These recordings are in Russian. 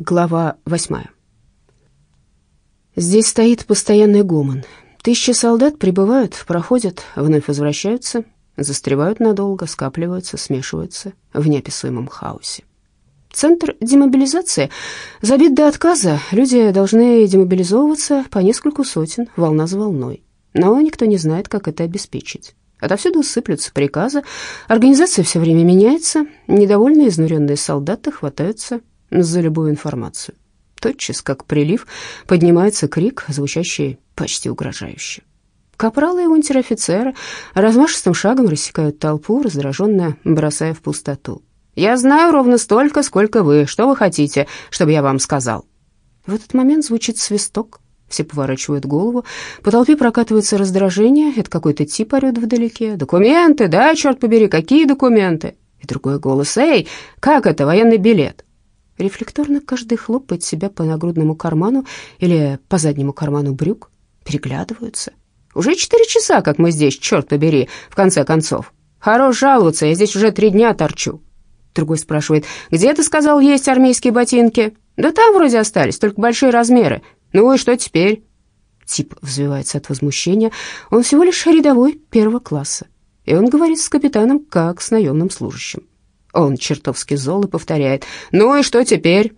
Глава восьмая. Здесь стоит постоянный гомон. Тысячи солдат прибывают, проходят, вновь возвращаются, застревают надолго, скапливаются, смешиваются в неописуемом хаосе. Центр демобилизации забит до отказа. Люди должны демобилизовываться по нескольку сотен, волна за волной. Но никто не знает, как это обеспечить. Отовсюду сыплются приказы, организация все время меняется, недовольные изнуренные солдаты хватаются за любую информацию. Тотчас, как прилив, поднимается крик, звучащий почти угрожающе. Капралы и унтер-офицеры размашистым шагом рассекают толпу, раздраженно бросая в пустоту. «Я знаю ровно столько, сколько вы. Что вы хотите, чтобы я вам сказал?» В этот момент звучит свисток. Все поворачивают голову. По толпе прокатывается раздражение. Это какой-то тип орёт вдалеке. «Документы, да, черт побери, какие документы?» И другой голос. «Эй, как это, военный билет?» Рефлекторно каждый хлопает себя по нагрудному карману или по заднему карману брюк, переглядываются. «Уже четыре часа, как мы здесь, черт побери, в конце концов. Хорош жаловаться, я здесь уже три дня торчу». Другой спрашивает, «Где, ты сказал, есть армейские ботинки?» «Да там вроде остались, только большие размеры. Ну и что теперь?» Тип взвивается от возмущения. Он всего лишь рядовой первого класса. И он говорит с капитаном, как с наемным служащим. Он чертовски зол и повторяет «Ну и что теперь?»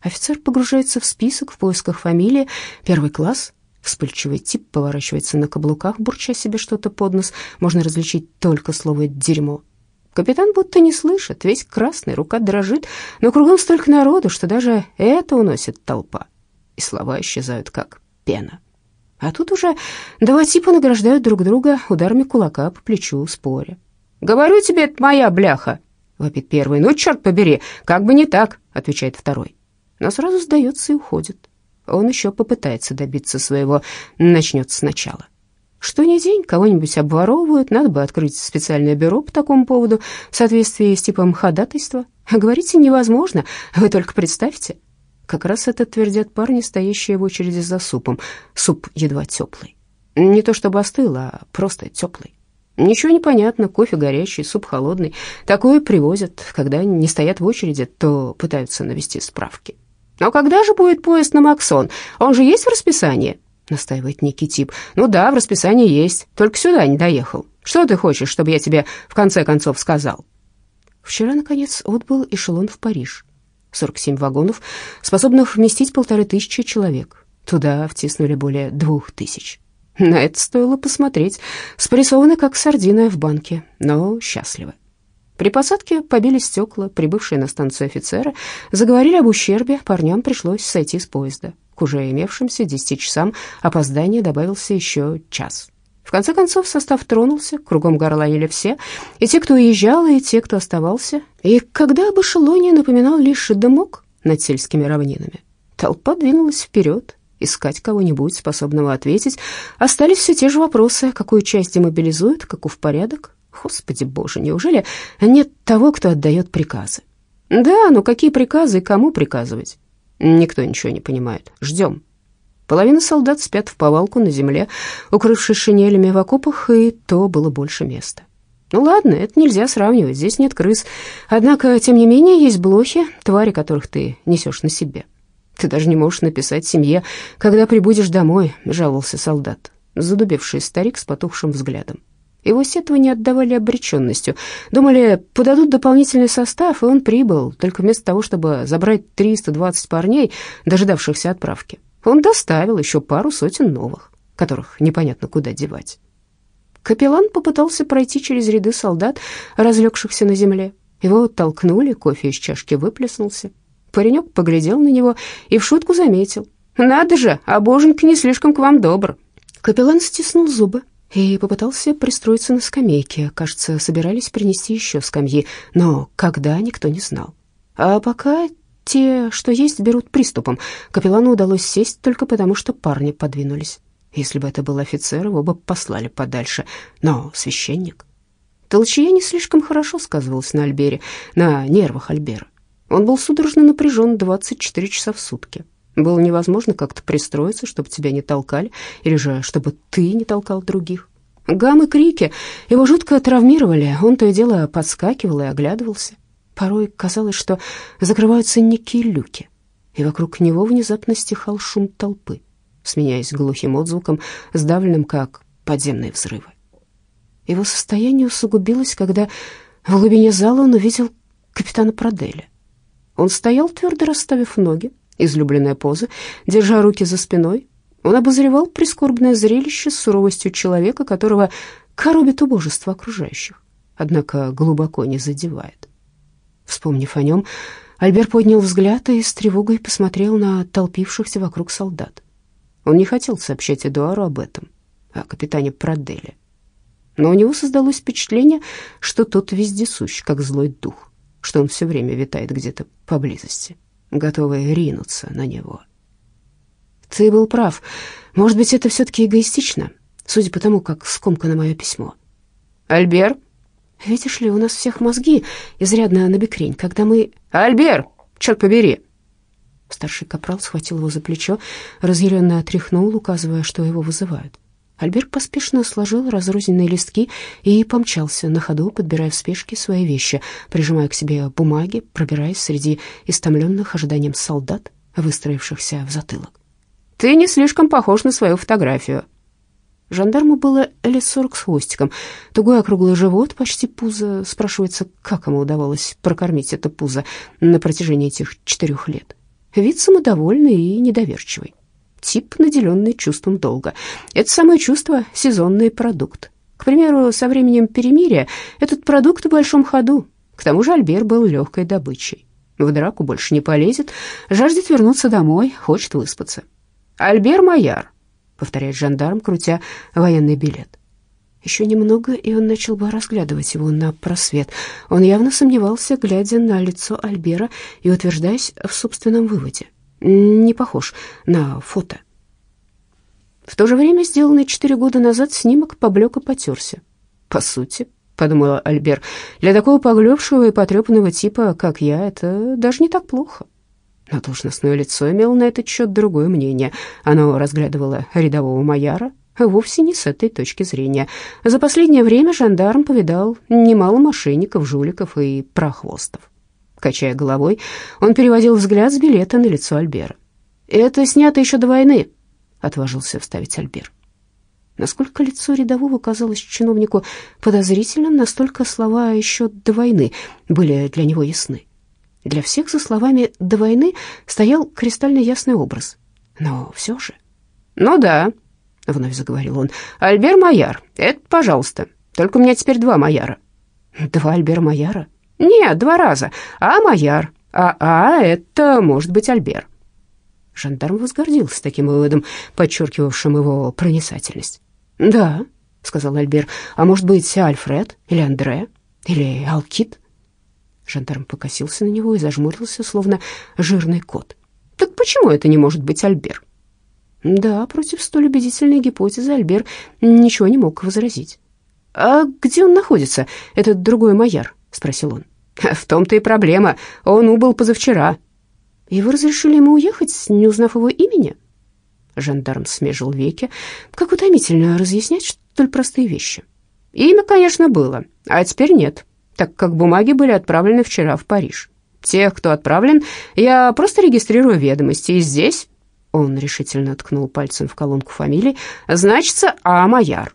Офицер погружается в список в поисках фамилии. Первый класс. Вспыльчивый тип поворачивается на каблуках, бурча себе что-то под нос. Можно различить только слово «дерьмо». Капитан будто не слышит, весь красный, рука дрожит, но кругом столько народу, что даже это уносит толпа. И слова исчезают, как пена. А тут уже два типа награждают друг друга ударами кулака по плечу, споря. «Говорю тебе, это моя бляха!» Вопит первый. «Ну, черт побери, как бы не так», — отвечает второй. Но сразу сдается и уходит. Он еще попытается добиться своего, начнет сначала. Что ни день, кого-нибудь обворовывают, надо бы открыть специальное бюро по такому поводу в соответствии с типом ходатайства. Говорите невозможно, вы только представьте. Как раз это твердят парни, стоящие в очереди за супом. Суп едва теплый. Не то чтобы остыл, а просто теплый. Ничего не понятно, кофе горячий, суп холодный. Такое привозят, когда не стоят в очереди, то пытаются навести справки. «Но когда же будет поезд на Максон? Он же есть в расписании?» настаивает некий тип. «Ну да, в расписании есть, только сюда не доехал. Что ты хочешь, чтобы я тебе в конце концов сказал?» Вчера, наконец, отбыл эшелон в Париж. 47 вагонов, способных вместить полторы тысячи человек. Туда втиснули более двух тысяч. На это стоило посмотреть. Спрессованы, как сардины в банке, но счастливы. При посадке побили стекла, прибывшие на станцию офицеры, заговорили об ущербе, парням пришлось сойти с поезда. К уже имевшимся десяти часам опоздания добавился еще час. В конце концов состав тронулся, кругом горланили все, и те, кто уезжал, и те, кто оставался. И когда об эшелоне напоминал лишь дымок над сельскими равнинами, толпа двинулась вперед, искать кого-нибудь, способного ответить. Остались все те же вопросы, какую часть демобилизуют, каков порядок. Господи боже, неужели нет того, кто отдает приказы? Да, но какие приказы и кому приказывать? Никто ничего не понимает. Ждем. Половина солдат спят в повалку на земле, укрывшись шинелями в окопах, и то было больше места. Ну ладно, это нельзя сравнивать, здесь нет крыс. Однако, тем не менее, есть блохи, твари которых ты несешь на себе. Ты даже не можешь написать семье, когда прибудешь домой, жаловался солдат, задубевший старик с потухшим взглядом. Его сетования отдавали обреченностью. Думали, подадут дополнительный состав, и он прибыл, только вместо того, чтобы забрать 320 парней, дожидавшихся отправки. Он доставил еще пару сотен новых, которых непонятно куда девать. Капеллан попытался пройти через ряды солдат, разлегшихся на земле. Его толкнули, кофе из чашки выплеснулся. Паренек поглядел на него и в шутку заметил. «Надо же, а боженька не слишком к вам добр». Капеллан стиснул зубы и попытался пристроиться на скамейке. Кажется, собирались принести еще скамьи, но когда, никто не знал. А пока те, что есть, берут приступом. Капеллану удалось сесть только потому, что парни подвинулись. Если бы это был офицер, его бы послали подальше. Но священник... Толчье не слишком хорошо сказывалось на Альбере, на нервах Альбера. Он был судорожно напряжен 24 часа в сутки. Было невозможно как-то пристроиться, чтобы тебя не толкали, или же чтобы ты не толкал других. Гам крики его жутко травмировали, он то и дело подскакивал и оглядывался. Порой казалось, что закрываются некие люки. и вокруг него внезапно стихал шум толпы, сменяясь глухим отзвуком, сдавленным, как подземные взрывы. Его состояние усугубилось, когда в глубине зала он увидел капитана Проделя. Он стоял, твердо расставив ноги, излюбленная поза, держа руки за спиной. Он обозревал прискорбное зрелище с суровостью человека, которого коробит убожество окружающих, однако глубоко не задевает. Вспомнив о нем, Альбер поднял взгляд и с тревогой посмотрел на толпившихся вокруг солдат. Он не хотел сообщать Эдуару об этом, о капитане Проделе. Но у него создалось впечатление, что тот вездесущ, как злой дух, что он все время витает где-то поблизости, готовый ринуться на него. «Ты был прав. Может быть, это все-таки эгоистично, судя по тому, как скомкано мое письмо». «Альбер?» Видишь ли, у нас всех мозги изрядно набекрень, когда мы... Альбер, черт побери!» Старший капрал схватил его за плечо, разъяренно отряхнул, указывая, что его вызывают. Альбер поспешно сложил разрозненные листки и помчался на ходу, подбирая в спешке свои вещи, прижимая к себе бумаги, пробираясь среди истомленных ожиданием солдат, выстроившихся в затылок. «Ты не слишком похож на свою фотографию», Жандарму было лет сорок с хвостиком. Тугой округлый живот, почти пузо. Спрашивается, как ему удавалось прокормить это пузо на протяжении этих четырех лет. Вид самодовольный и недоверчивый. Тип, наделенный чувством долга. Это самое чувство — сезонный продукт. К примеру, со временем перемирия этот продукт в большом ходу. К тому же Альбер был легкой добычей. В драку больше не полезет, жаждет вернуться домой, хочет выспаться. Альбер Майяр, повторяет жандарм, крутя военный билет. Еще немного, и он начал бы разглядывать его на просвет. Он явно сомневался, глядя на лицо Альбера и утверждаясь в собственном выводе. Не похож на фото. В то же время сделанный четыре года назад снимок поблек и потерся. По сути, подумала Альбер, для такого поглебшего и потрепанного типа, как я, это даже не так плохо. Но должностное лицо имело на этот счет другое мнение. Оно разглядывало рядового майора вовсе не с этой точки зрения. За последнее время жандарм повидал немало мошенников, жуликов и прохвостов. Качая головой, он переводил взгляд с билета на лицо Альбера. «Это снято еще до войны», — отважился вставить Альбер. Насколько лицо рядового казалось чиновнику подозрительным, настолько слова еще до войны были для него ясны. Для всех за словами «до войны» стоял кристально ясный образ. Но все же... «Ну да», — вновь заговорил он, — «Альбер Майяр, это пожалуйста. Только у меня теперь два Майяра». «Два Альбер Майяра?» «Нет, два раза. А Майяр. А А — это может быть Альбер». Жандарм возгордился таким выводом, подчеркивавшим его проницательность. «Да», — сказал Альбер, — «а может быть Альфред или Андре или Алкит?» Жандарм покосился на него и зажмурился, словно жирный кот. «Так почему это не может быть Альбер?» Да, против столь убедительной гипотезы Альбер ничего не мог возразить. «А где он находится, этот другой майор?» — спросил он. «В том-то и проблема. Он убыл позавчера». «И вы разрешили ему уехать, не узнав его имени?» Жандарм смежил веки. «Как утомительно разъяснять столь простые вещи». «Имя, конечно, было, а теперь нет так как бумаги были отправлены вчера в Париж. Тех, кто отправлен, я просто регистрирую ведомости, и здесь...» Он решительно ткнул пальцем в колонку фамилий. «Значится А. Майяр».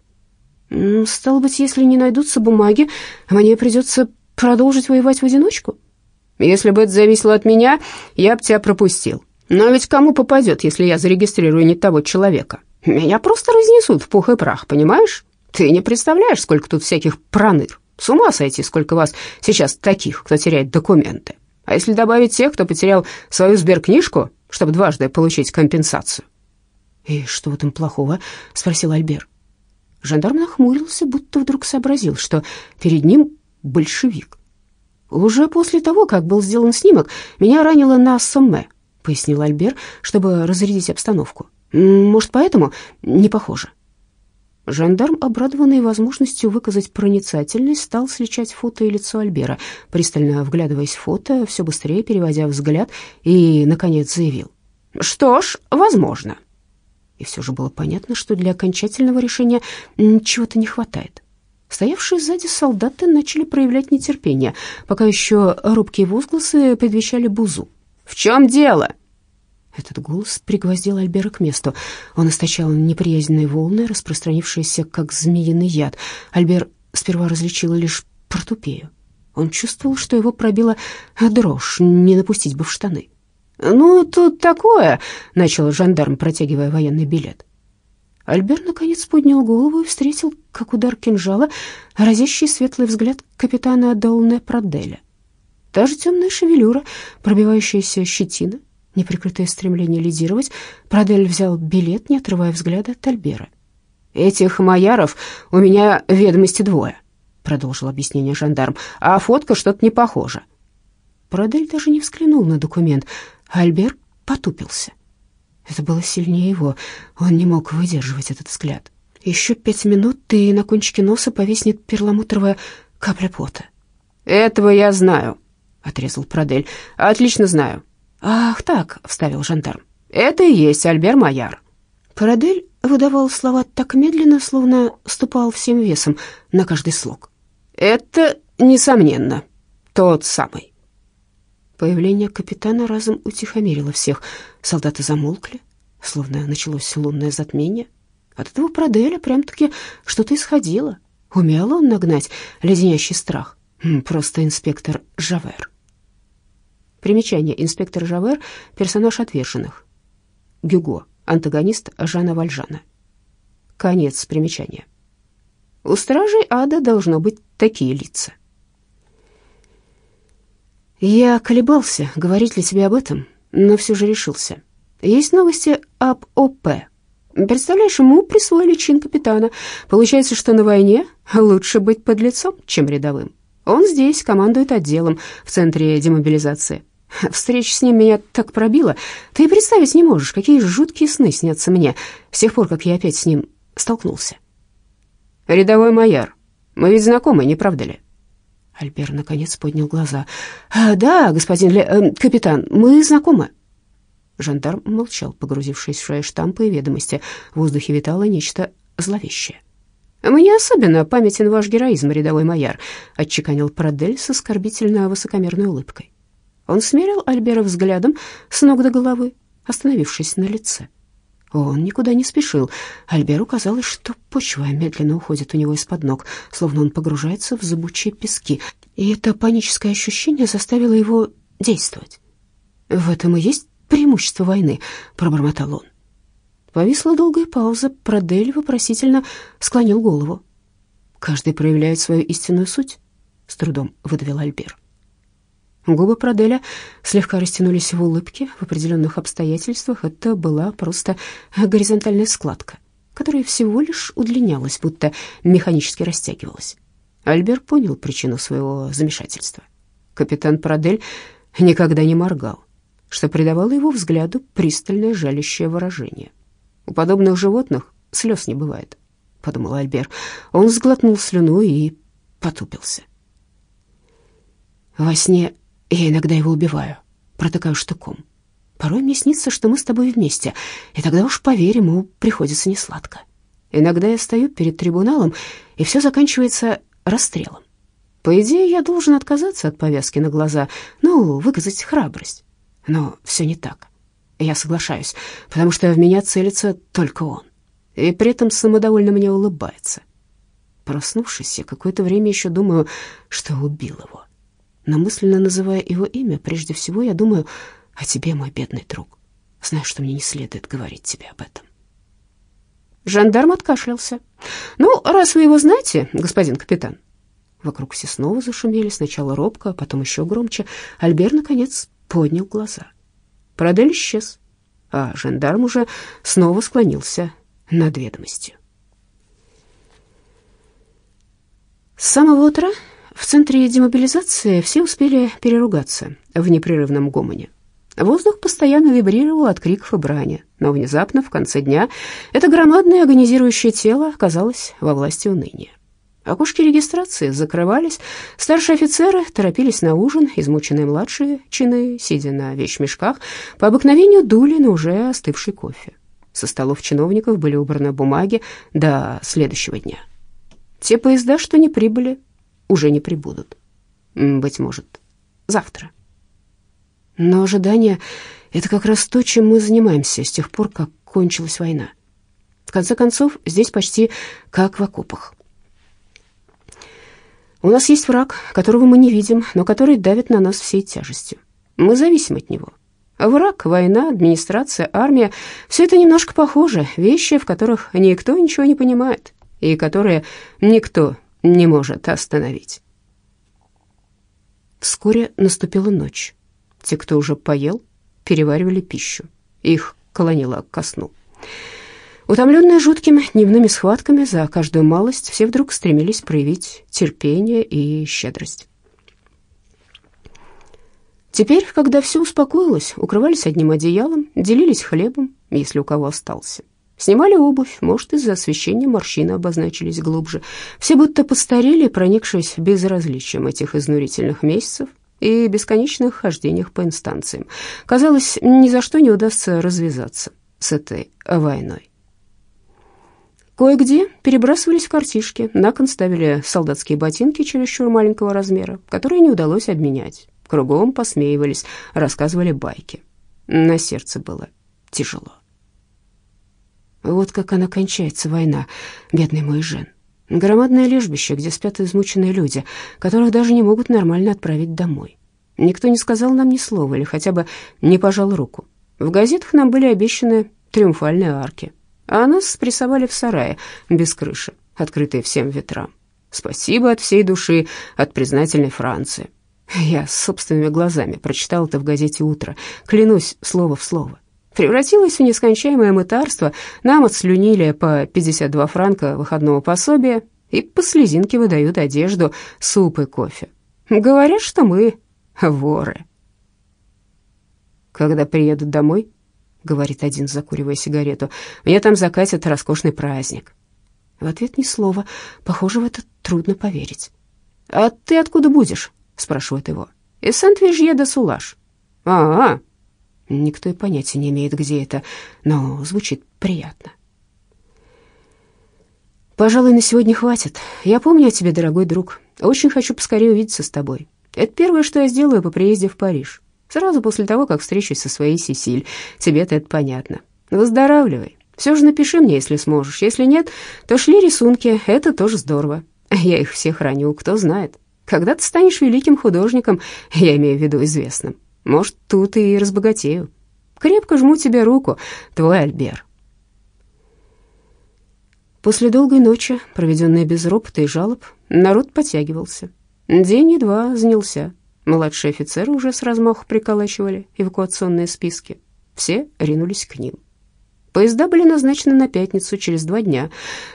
«Стало быть, если не найдутся бумаги, мне придется продолжить воевать в одиночку?» «Если бы это зависело от меня, я бы тебя пропустил. Но ведь кому попадет, если я зарегистрирую не того человека? Меня просто разнесут в пух и прах, понимаешь? Ты не представляешь, сколько тут всяких проныр». С ума сойти, сколько вас сейчас таких, кто теряет документы. А если добавить тех, кто потерял свою сберкнижку, чтобы дважды получить компенсацию?» «И что в этом плохого?» — спросил Альбер. Жандарм нахмурился, будто вдруг сообразил, что перед ним большевик. «Уже после того, как был сделан снимок, меня ранило на Сомме», — пояснил Альбер, чтобы разрядить обстановку. «Может, поэтому не похоже». Жандарм, обрадованный возможностью выказать проницательность, стал сличать фото и лицо Альбера, пристально вглядываясь в фото, все быстрее переводя взгляд, и, наконец, заявил. «Что ж, возможно». И все же было понятно, что для окончательного решения чего-то не хватает. Стоявшие сзади солдаты начали проявлять нетерпение, пока еще робкие возгласы предвещали бузу. «В чем дело?» Этот голос пригвоздил Альбера к месту. Он источал неприязненные волны, распространившиеся как змеиный яд. Альбер сперва различил лишь портупею. Он чувствовал, что его пробила дрожь, не напустить бы в штаны. «Ну, тут такое», — начал жандарм, протягивая военный билет. Альбер наконец поднял голову и встретил, как удар кинжала, разящий светлый взгляд капитана Долне Проделя. Та же темная шевелюра, пробивающаяся щетина, неприкрытое стремление лидировать, Продель взял билет, не отрывая взгляда от Альбера. «Этих маяров у меня ведомости двое», — продолжил объяснение жандарм, «а фотка что-то не похожа». Продель даже не взглянул на документ, а Альбер потупился. Это было сильнее его, он не мог выдерживать этот взгляд. Еще пять минут, и на кончике носа повиснет перламутровая капля пота. «Этого я знаю», — отрезал Продель. «Отлично знаю. «Ах так», — вставил жандарм, — «это и есть Альбер Майяр». Парадель выдавал слова так медленно, словно ступал всем весом на каждый слог. «Это, несомненно, тот самый». Появление капитана разом утихомирило всех. Солдаты замолкли, словно началось лунное затмение. От этого Проделя прям-таки что-то исходило. Умел он нагнать леденящий страх. Просто инспектор Жавер. Примечание. Инспектор Жавер – персонаж отверженных. Гюго – антагонист Жана Вальжана. Конец примечания. У стражей ада должно быть такие лица. Я колебался, говорить ли тебе об этом, но все же решился. Есть новости об ОП. Представляешь, ему присвоили чин капитана. Получается, что на войне лучше быть под лицом, чем рядовым. Он здесь командует отделом в центре демобилизации. Встреча с ним меня так пробила. Ты и представить не можешь, какие жуткие сны снятся мне с тех пор, как я опять с ним столкнулся. «Рядовой майор, мы ведь знакомы, не правда ли?» Альбер наконец поднял глаза. «А, «Да, господин Ле... Э, капитан, мы знакомы». Жандарм молчал, погрузившись в свои штампы и ведомости. В воздухе витало нечто зловещее. «Мне особенно памятен ваш героизм, рядовой майор», — отчеканил Продель с оскорбительно высокомерной улыбкой. Он смерил Альбера взглядом с ног до головы, остановившись на лице. Он никуда не спешил. Альберу казалось, что почва медленно уходит у него из-под ног, словно он погружается в зыбучие пески, и это паническое ощущение заставило его действовать. «В этом и есть преимущество войны», — пробормотал он. Повисла долгая пауза, Продель вопросительно склонил голову. «Каждый проявляет свою истинную суть», — с трудом выдавил Альбер. Губы Проделя слегка растянулись в улыбке. В определенных обстоятельствах это была просто горизонтальная складка, которая всего лишь удлинялась, будто механически растягивалась. Альбер понял причину своего замешательства. Капитан Продель никогда не моргал, что придавало его взгляду пристальное жалящее выражение. «У подобных животных слез не бывает», — подумал Альбер. Он сглотнул слюну и потупился. Во сне я иногда его убиваю, протыкаю штыком. Порой мне снится, что мы с тобой вместе, и тогда уж, поверь, ему приходится несладко. Иногда я стою перед трибуналом, и все заканчивается расстрелом. По идее, я должен отказаться от повязки на глаза, ну, выказать храбрость. Но все не так. Я соглашаюсь, потому что в меня целится только он. И при этом самодовольно мне улыбается. Проснувшись, я какое-то время еще думаю, что убил его но мысленно называя его имя, прежде всего я думаю о тебе, мой бедный друг. Знаю, что мне не следует говорить тебе об этом. Жандарм откашлялся. «Ну, раз вы его знаете, господин капитан». Вокруг все снова зашумели, сначала робко, а потом еще громче. Альбер, наконец, поднял глаза. Продель исчез, а жандарм уже снова склонился над ведомостью. С самого утра в центре демобилизации все успели переругаться в непрерывном гомоне. Воздух постоянно вибрировал от криков и брани, но внезапно, в конце дня, это громадное агонизирующее тело оказалось во власти уныния. Окошки регистрации закрывались, старшие офицеры торопились на ужин, измученные младшие чины, сидя на вещмешках, по обыкновению дули на уже остывший кофе. Со столов чиновников были убраны бумаги до следующего дня. Те поезда, что не прибыли, уже не прибудут. Быть может, завтра. Но ожидание Это как раз то, чем мы занимаемся с тех пор, как кончилась война. В конце концов, здесь почти как в окопах. У нас есть враг, которого мы не видим, но который давит на нас всей тяжестью. Мы зависим от него. Враг, война, администрация, армия — все это немножко похоже, вещи, в которых никто ничего не понимает и которые никто не может остановить. Вскоре наступила ночь. Те, кто уже поел, переваривали пищу. Их клонило ко сну. Утомленные жуткими дневными схватками за каждую малость, все вдруг стремились проявить терпение и щедрость. Теперь, когда все успокоилось, укрывались одним одеялом, делились хлебом, если у кого остался. Снимали обувь, может, из-за освещения морщины обозначились глубже. Все будто постарели, проникшись безразличием этих изнурительных месяцев и бесконечных хождениях по инстанциям. Казалось, ни за что не удастся развязаться с этой войной. Кое-где перебрасывались картишки, на кон ставили солдатские ботинки чересчур маленького размера, которые не удалось обменять. Кругом посмеивались, рассказывали байки. На сердце было тяжело. Вот как она кончается, война, бедный мой Жен. Громадное лежбище, где спят измученные люди, которых даже не могут нормально отправить домой. Никто не сказал нам ни слова или хотя бы не пожал руку. В газетах нам были обещаны триумфальные арки, а нас спрессовали в сарае без крыши, открытые всем ветрам. Спасибо от всей души, от признательной Франции. Я собственными глазами прочитал это в газете «Утро», клянусь слово в слово. Превратилось в нескончаемое мытарство, нам отслюнили по 52 франка выходного пособия и по слезинке выдают одежду, суп и кофе. Говорят, что мы воры. «Когда приедут домой», — говорит один, закуривая сигарету, «мне там закатят роскошный праздник». В ответ ни слова. Похоже, в это трудно поверить. «А ты откуда будешь?» — спрашивает его. «Из Сент-Вижье-де-Сулаш». «А-а». Никто и понятия не имеет, где это, но звучит приятно. «Пожалуй, на сегодня хватит. Я помню о тебе, дорогой друг. Очень хочу поскорее увидеться с тобой. Это первое, что я сделаю по приезде в Париж. Сразу после того, как встречусь со своей Сесиль. Тебе-то это понятно. Выздоравливай. Все же напиши мне, если сможешь. Если нет, то шли рисунки. Это тоже здорово. Я их всех храню, кто знает. Когда ты станешь великим художником, я имею в виду известным, может, тут и разбогатею. Крепко жму тебе руку, твой Альбер. После долгой ночи, проведенной без ропота и жалоб, народ подтягивался. День едва занялся. Младшие офицеры уже с размаху приколачивали эвакуационные списки. Все ринулись к ним. Поезда были назначены на пятницу, через два дня.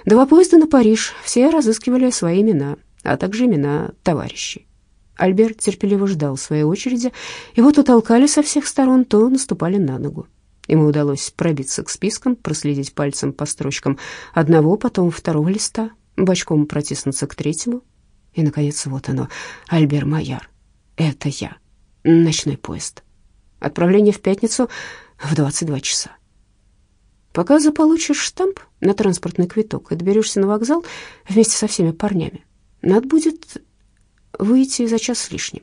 Два поезда на Париж, все разыскивали свои имена — а также имена товарищей. Альберт терпеливо ждал своей очереди, его то толкали со всех сторон, то наступали на ногу. Ему удалось пробиться к спискам, проследить пальцем по строчкам одного, потом второго листа, бочком протиснуться к третьему. И, наконец, вот оно, Альбер Майяр. Это я. Ночной поезд. Отправление в пятницу в 22 часа. Пока заполучишь штамп на транспортный квиток и доберешься на вокзал вместе со всеми парнями, надо будет выйти за час с лишним.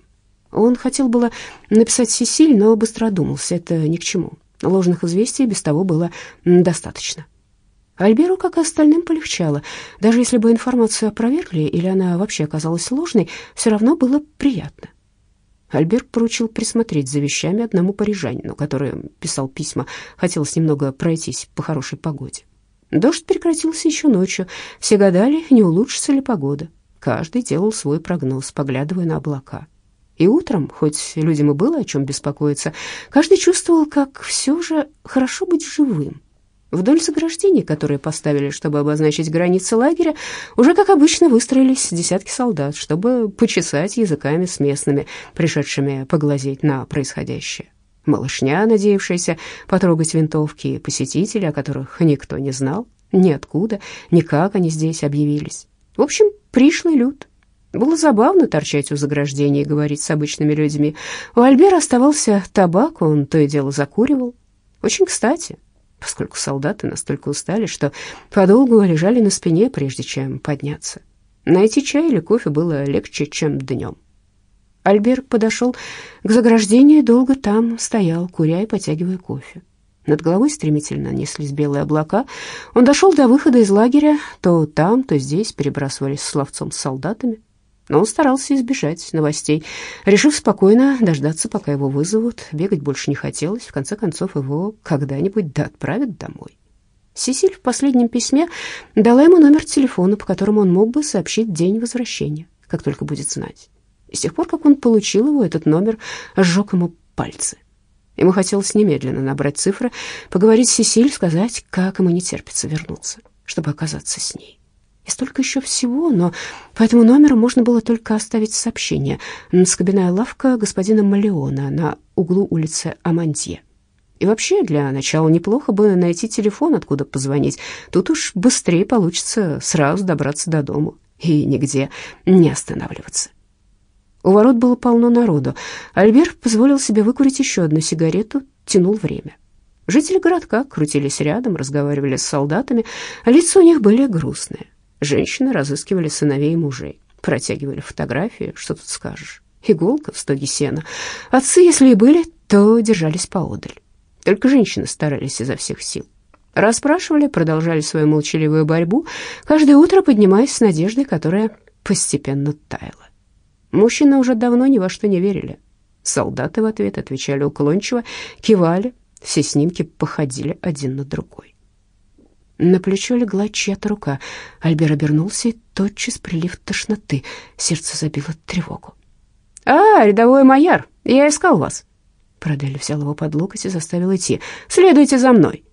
Он хотел было написать Сесиль, но быстро одумался, это ни к чему. Ложных известий без того было достаточно. Альберу, как и остальным, полегчало. Даже если бы информацию опровергли или она вообще оказалась ложной, все равно было приятно. Альбер поручил присмотреть за вещами одному парижанину, который писал письма, хотелось немного пройтись по хорошей погоде. Дождь прекратился еще ночью, все гадали, не улучшится ли погода. Каждый делал свой прогноз, поглядывая на облака. И утром, хоть людям и было о чем беспокоиться, каждый чувствовал, как все же хорошо быть живым. Вдоль заграждений, которые поставили, чтобы обозначить границы лагеря, уже, как обычно, выстроились десятки солдат, чтобы почесать языками с местными, пришедшими поглазеть на происходящее. Малышня, надеявшаяся потрогать винтовки, и посетители, о которых никто не знал, ниоткуда, никак они здесь объявились. В общем, пришлый люд. Было забавно торчать у заграждения и говорить с обычными людьми. У Альбера оставался табак, он то и дело закуривал. Очень кстати, поскольку солдаты настолько устали, что подолгу лежали на спине, прежде чем подняться. Найти чай или кофе было легче, чем днем. Альбер подошел к заграждению и долго там стоял, куря и потягивая кофе. Над головой стремительно неслись белые облака. Он дошел до выхода из лагеря, то там, то здесь перебрасывались словцом с солдатами. Но он старался избежать новостей, решив спокойно дождаться, пока его вызовут. Бегать больше не хотелось, в конце концов его когда-нибудь да отправят домой. Сесиль в последнем письме дала ему номер телефона, по которому он мог бы сообщить день возвращения, как только будет знать. И с тех пор, как он получил его, этот номер сжег ему пальцы. Ему хотелось немедленно набрать цифры, поговорить с Сесиль, сказать, как ему не терпится вернуться, чтобы оказаться с ней. И столько еще всего, но по этому номеру можно было только оставить сообщение. Скобяная лавка господина Малеона на углу улицы Амантье. И вообще, для начала неплохо бы найти телефон, откуда позвонить. Тут уж быстрее получится сразу добраться до дома и нигде не останавливаться. У ворот было полно народу. Альбер позволил себе выкурить еще одну сигарету, тянул время. Жители городка крутились рядом, разговаривали с солдатами, а лица у них были грустные. Женщины разыскивали сыновей и мужей, протягивали фотографии, что тут скажешь. Иголка в стоге сена. Отцы, если и были, то держались поодаль. Только женщины старались изо всех сил. Расспрашивали, продолжали свою молчаливую борьбу, каждое утро поднимаясь с надеждой, которая постепенно таяла. Мужчины уже давно ни во что не верили. Солдаты в ответ отвечали уклончиво, кивали, все снимки походили один на другой. На плечо легла чья-то рука. Альбер обернулся, и тотчас прилив тошноты. Сердце забило тревогу. «А, рядовой майор, я искал вас!» Продель взял его под локоть и заставил идти. «Следуйте за мной!»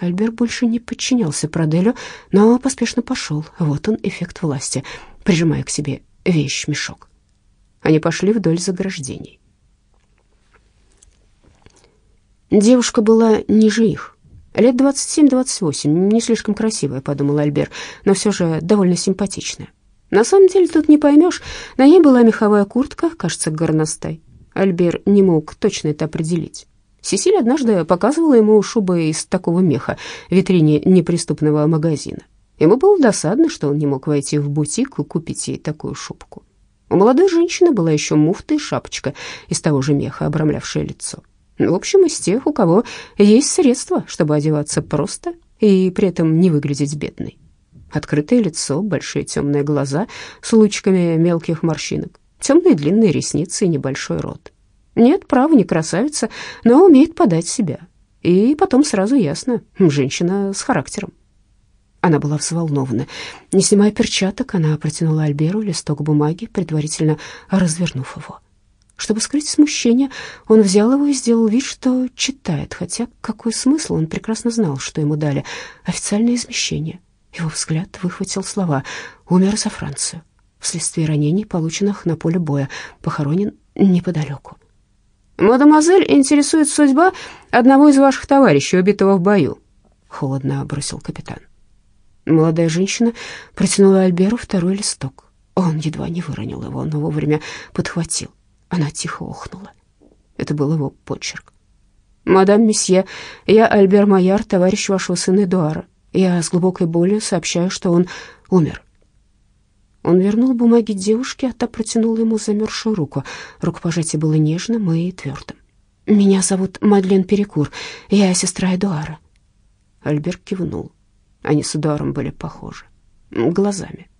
Альбер больше не подчинялся Проделю, но поспешно пошел. Вот он, эффект власти, прижимая к себе вещь-мешок. Они пошли вдоль заграждений. Девушка была ниже их. Лет 27-28, не слишком красивая, подумал Альбер, но все же довольно симпатичная. На самом деле тут не поймешь, на ней была меховая куртка, кажется, горностай. Альбер не мог точно это определить. Сесиль однажды показывала ему шубы из такого меха в витрине неприступного магазина. Ему было досадно, что он не мог войти в бутик и купить ей такую шубку. У молодой женщины была еще муфта и шапочка из того же меха, обрамлявшая лицо. В общем, из тех, у кого есть средства, чтобы одеваться просто и при этом не выглядеть бедной. Открытое лицо, большие темные глаза с лучками мелких морщинок, темные длинные ресницы и небольшой рот. Нет, право, не красавица, но умеет подать себя. И потом сразу ясно, женщина с характером. Она была взволнована. Не снимая перчаток, она протянула Альберу листок бумаги, предварительно развернув его. Чтобы скрыть смущение, он взял его и сделал вид, что читает, хотя какой смысл, он прекрасно знал, что ему дали официальное измещение. Его взгляд выхватил слова «Умер за Францию» вследствие ранений, полученных на поле боя, похоронен неподалеку. «Мадемуазель интересует судьба одного из ваших товарищей, убитого в бою», — холодно бросил капитан. Молодая женщина протянула Альберу второй листок. Он едва не выронил его, но вовремя подхватил. Она тихо охнула. Это был его почерк. «Мадам Месье, я Альбер Майяр, товарищ вашего сына Эдуара. Я с глубокой болью сообщаю, что он умер». Он вернул бумаги девушке, а та протянула ему замерзшую руку. Рукопожатие было нежным и твердым. «Меня зовут Мадлен Перекур, я сестра Эдуара». Альбер кивнул. Они с ударом были похожи. Глазами.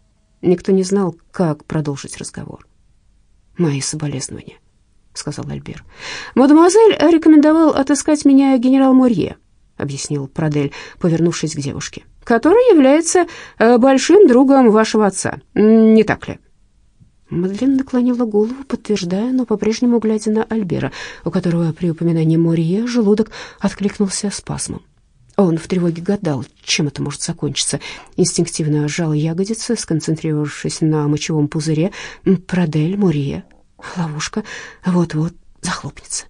Никто не знал, как продолжить разговор. «Мои соболезнования», — сказал Альбер. «Мадемуазель рекомендовал отыскать меня генерал Морье», — объяснил Продель, повернувшись к девушке, «который является э, большим другом вашего отца, не так ли?» Мадлен наклонила голову, подтверждая, но по-прежнему глядя на Альбера, у которого при упоминании Морье желудок откликнулся спазмом. Он в тревоге гадал, чем это может закончиться. Инстинктивно сжал ягодицы, сконцентрировавшись на мочевом пузыре. Продель, Мурия, ловушка вот-вот захлопнется.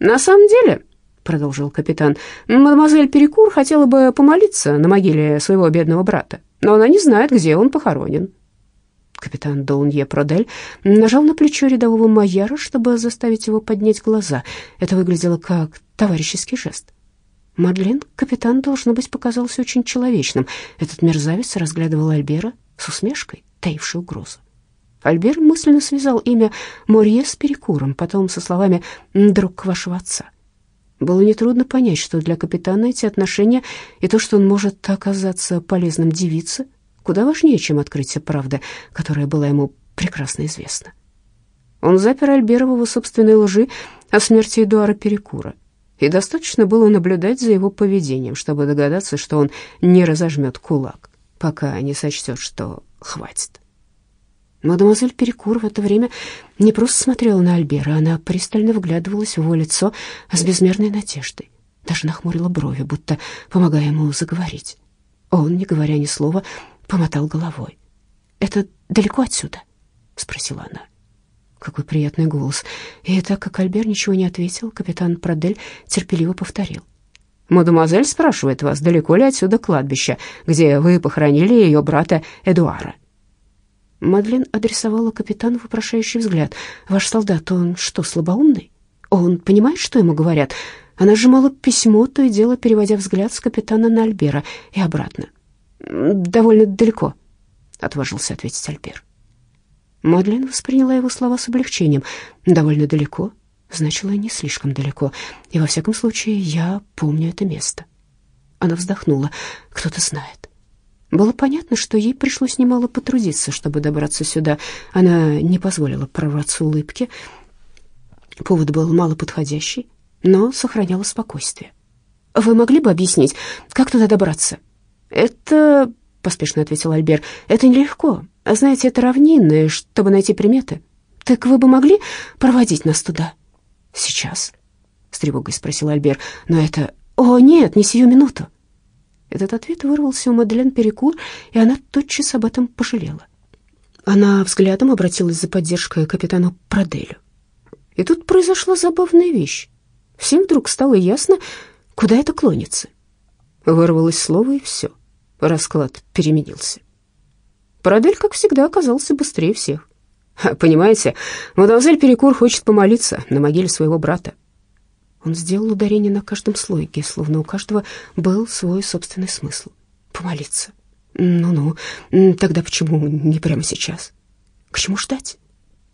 «На самом деле», — продолжил капитан, — «мадемуазель Перекур хотела бы помолиться на могиле своего бедного брата, но она не знает, где он похоронен». Капитан Доунье Продель нажал на плечо рядового майора, чтобы заставить его поднять глаза. Это выглядело как товарищеский жест. Мадлен, капитан, должно быть, показался очень человечным. Этот мерзавец разглядывал Альбера с усмешкой, таившей угрозу. Альбер мысленно связал имя Морье с перекуром, потом со словами «друг вашего отца». Было нетрудно понять, что для капитана эти отношения и то, что он может оказаться полезным девице, куда важнее, чем открытие правды, которая была ему прекрасно известна. Он запер Альбера в его собственной лжи о смерти Эдуара Перекура, и достаточно было наблюдать за его поведением, чтобы догадаться, что он не разожмет кулак, пока не сочтет, что хватит. Мадемуазель Перекур в это время не просто смотрела на Альбера, она пристально вглядывалась в его лицо с безмерной надеждой, даже нахмурила брови, будто помогая ему заговорить. Он, не говоря ни слова, помотал головой. «Это далеко отсюда?» — спросила она. Какой приятный голос. И так как Альбер ничего не ответил, капитан Продель терпеливо повторил. «Мадемуазель спрашивает вас, далеко ли отсюда кладбище, где вы похоронили ее брата Эдуара?» Мадлен адресовала капитану вопрошающий взгляд. «Ваш солдат, он что, слабоумный? Он понимает, что ему говорят?» Она сжимала письмо, то и дело переводя взгляд с капитана на Альбера и обратно. «Довольно далеко», — отважился ответить Альбер. Мадлен восприняла его слова с облегчением. «Довольно далеко» значило не слишком далеко, и во всяком случае я помню это место. Она вздохнула. «Кто-то знает». Было понятно, что ей пришлось немало потрудиться, чтобы добраться сюда. Она не позволила прорваться улыбке. Повод был малоподходящий, но сохраняла спокойствие. «Вы могли бы объяснить, как туда добраться?» «Это...» — поспешно ответил Альбер. «Это нелегко. Знаете, это равнинное, чтобы найти приметы. Так вы бы могли проводить нас туда?» «Сейчас?» — с тревогой спросил Альбер. «Но это...» «О, нет, не сию минуту». Этот ответ вырвался у Мадлен Перекур, и она тотчас об этом пожалела. Она взглядом обратилась за поддержкой к капитану Проделю. И тут произошла забавная вещь. Всем вдруг стало ясно, куда это клонится. Вырвалось слово, и все. Расклад переменился. Продель, как всегда, оказался быстрее всех. «Понимаете, мадемуазель Перекур хочет помолиться на могиле своего брата. Он сделал ударение на каждом слоике, словно у каждого был свой собственный смысл. Помолиться. Ну-ну, тогда почему не прямо сейчас? К чему ждать?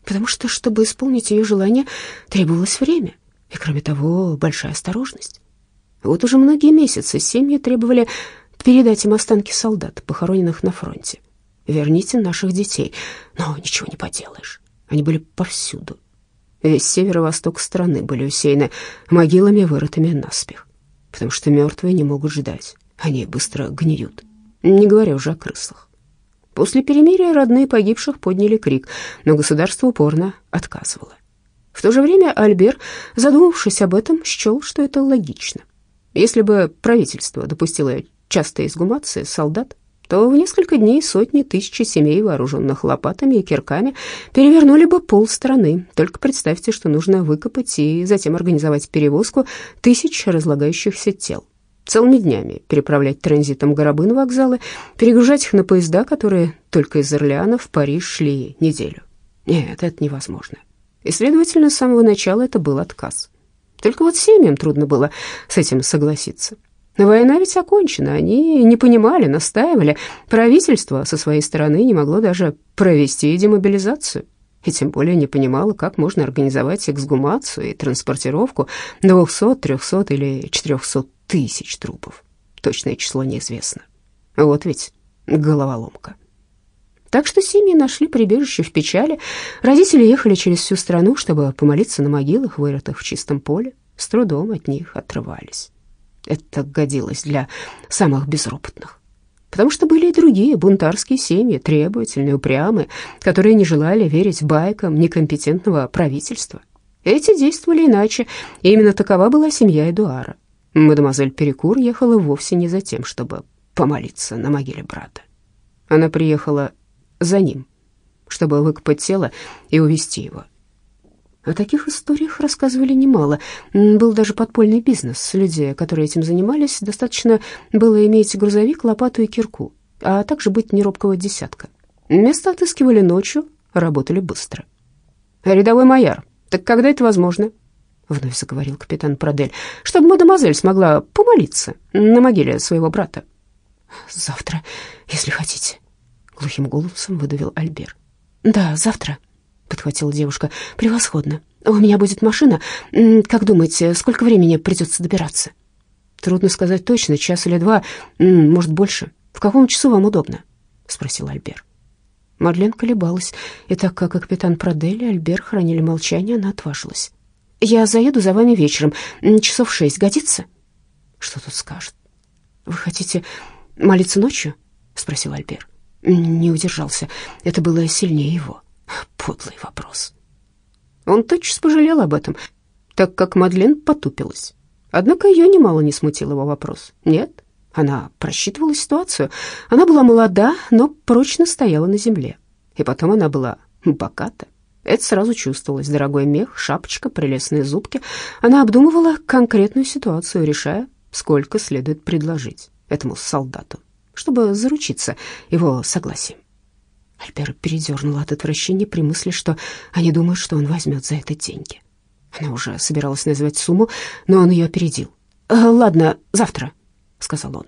Потому что, чтобы исполнить ее желание, требовалось время. И, кроме того, большая осторожность. Вот уже многие месяцы семьи требовали передать им останки солдат, похороненных на фронте. Верните наших детей. Но ничего не поделаешь. Они были повсюду. Весь северо-восток страны были усеяны могилами, вырытыми наспех, потому что мертвые не могут ждать, они быстро гниют, не говоря уже о крысах. После перемирия родные погибших подняли крик, но государство упорно отказывало. В то же время Альбер, задумавшись об этом, счел, что это логично. Если бы правительство допустило частые изгумации солдат, то в несколько дней сотни тысяч семей, вооруженных лопатами и кирками, перевернули бы пол страны. Только представьте, что нужно выкопать и затем организовать перевозку тысяч разлагающихся тел. Целыми днями переправлять транзитом гробы на вокзалы, перегружать их на поезда, которые только из Орлеана в Париж шли неделю. Нет, это невозможно. И, следовательно, с самого начала это был отказ. Только вот семьям трудно было с этим согласиться. Война ведь окончена, они не понимали, настаивали. Правительство со своей стороны не могло даже провести демобилизацию. И тем более не понимало, как можно организовать эксгумацию и транспортировку 200, 300 или 400 тысяч трупов. Точное число неизвестно. Вот ведь головоломка. Так что семьи нашли прибежище в печали. Родители ехали через всю страну, чтобы помолиться на могилах, вырытых в чистом поле. С трудом от них отрывались. Это годилось для самых безропотных. Потому что были и другие бунтарские семьи, требовательные, упрямые, которые не желали верить байкам некомпетентного правительства. Эти действовали иначе, и именно такова была семья Эдуара. Мадемуазель Перекур ехала вовсе не за тем, чтобы помолиться на могиле брата. Она приехала за ним, чтобы выкопать тело и увезти его. О таких историях рассказывали немало. Был даже подпольный бизнес. Люди, которые этим занимались, достаточно было иметь грузовик, лопату и кирку, а также быть неробкого десятка. Место отыскивали ночью, работали быстро. «Рядовой майор, так когда это возможно?» Вновь заговорил капитан Продель, чтобы мадемуазель смогла помолиться на могиле своего брата. «Завтра, если хотите», — глухим голосом выдавил Альбер. «Да, завтра», — подхватила девушка. «Превосходно. У меня будет машина. Как думаете, сколько времени придется добираться?» «Трудно сказать точно, час или два, может, больше. В каком часу вам удобно?» — спросил Альбер. Мадлен колебалась, и так как капитан Продель и Альбер хранили молчание, она отважилась. «Я заеду за вами вечером, часов шесть. Годится?» «Что тут скажет?» «Вы хотите молиться ночью?» — спросил Альбер. Не удержался. Это было сильнее его. Подлый вопрос. Он тотчас пожалел об этом, так как Мадлен потупилась. Однако ее немало не смутил его вопрос. Нет, она просчитывала ситуацию. Она была молода, но прочно стояла на земле. И потом она была богата. Это сразу чувствовалось. Дорогой мех, шапочка, прелестные зубки. Она обдумывала конкретную ситуацию, решая, сколько следует предложить этому солдату чтобы заручиться его согласием. Альбера передернула от отвращения при мысли, что они думают, что он возьмет за это деньги. Она уже собиралась назвать сумму, но он ее опередил. «Э, «Ладно, завтра», — сказал он.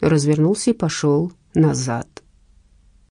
Развернулся и пошел назад